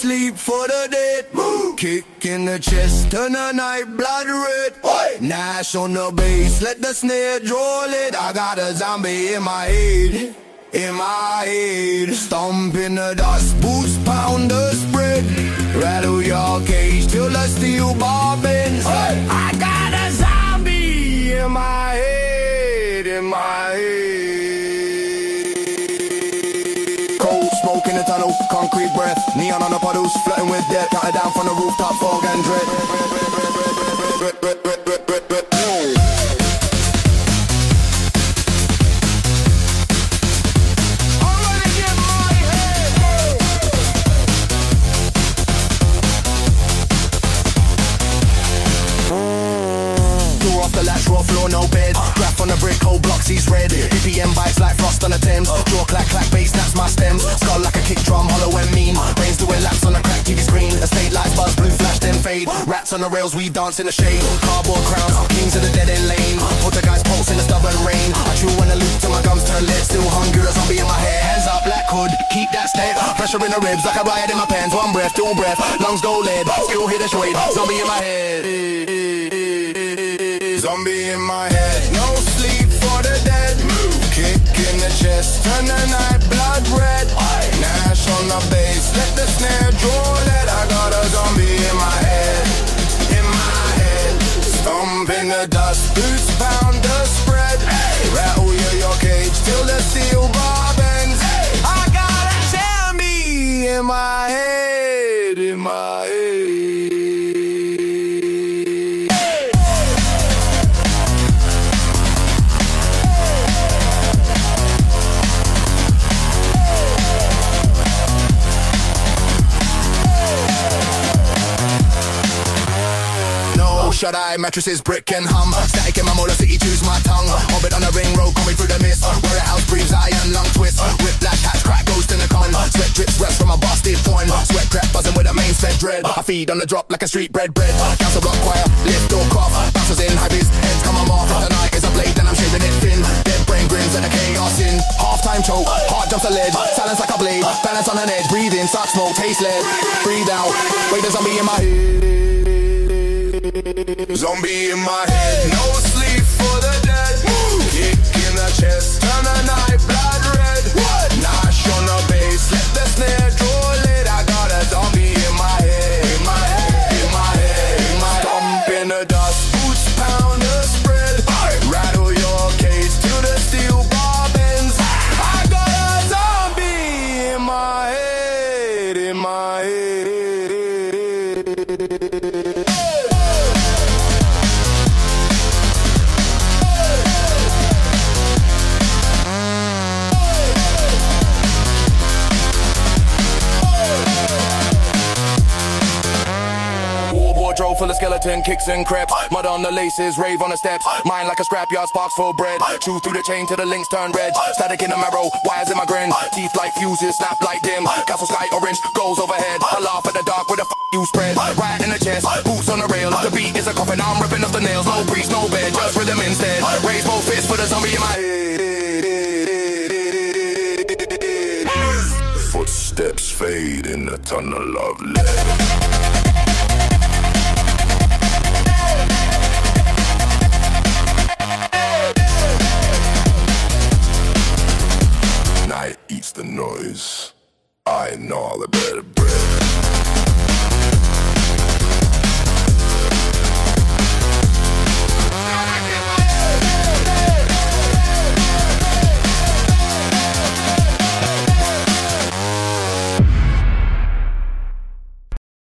sleep for the dead. Move. Kick in the chest, turn the night blood red. Nash on the bass, let the snare draw it. I got a zombie in my head. In my head, stomp in the dust, boots pound the spread. Rattle your cage till the steel bar bends. I the tunnel, concrete breath, neon on the puddles, flirting with death. Counted down from the rooftop, fog and no bed. Graph on the brick, whole blocks, he's red. BPM bites like frost on the Thames. Draw clack, clack, bass, that's my stems. Skull like a kick drum, hollow and mean. Brains doing laps on a crack TV screen. Estate lights buzz, blue flash, then fade. Rats on the rails, we dance in the shade. Cardboard crowns, kings of the dead end lane. Poltergeist pulse in the stubborn rain. I chew when I loop till my gums turn lead. Still hungry, a zombie in my head. Hands up, black hood, keep that step. Pressure in the ribs, like a riot in my pants. One breath, two breath, lungs go lead. Still hit a shade, zombie in my head. Zombie in my head, no sleep for the dead. Kick in the chest, turn the night blood red. Nash on the bass, let the snare draw that I got a zombie in my head, in my head. Stomp in the dust, boots pound the spread. Rattle you your cage till the steel shut eye, mattresses, brick and hum. Static in my molar city, choose my tongue. Orbit on the ring road, coming through the mist. Where a house breathes, iron lung twist. Whiplash, hatch, crack, ghost in the con. Sweat drips, rest from a busted thorn. Sweat crap, buzzing with a main fed dread. I feed on the drop like a street bread bread. Council block choir, lift or cough. Bouncers in, high vis, heads come on off. The night is a blade, and I'm shaving it thin. Dead brain grins and the chaos in. Half time choke, heart jumps a ledge. Silence like a blade, balance on an edge. Breathe in, suck smoke, taste lead. Breathe out, wait, there's zombie in my head. Zombie in my head, no sleep for the dead. Kick in the chest, turn the night blood red. What? Nash on the bass, let the snare draw lit. I got a zombie in my head, in my head, in my head, in my Stomp in the dust, boots pound the spread. Rattle your cage till the steel bar bends. I got a zombie in my head, in my head. Wardrobe full of skeleton kicks and creps. Mud on the laces, rave on the steps. Mine like a scrapyard, sparks for bread. Chew through the chain till the links turn red. Static in the marrow, wires in my grin. Teeth like fuses, snap like dim. Castle sky orange, goes overhead. I laugh at the dark with a f you spread. Right in the chest, boots on the rail. The beat is a coffin, I'm ripping off the nails. No breeze, no bed, just rhythm instead. Raise both fists for the zombie in my head. Footsteps fade in the tunnel of lead. I know all the better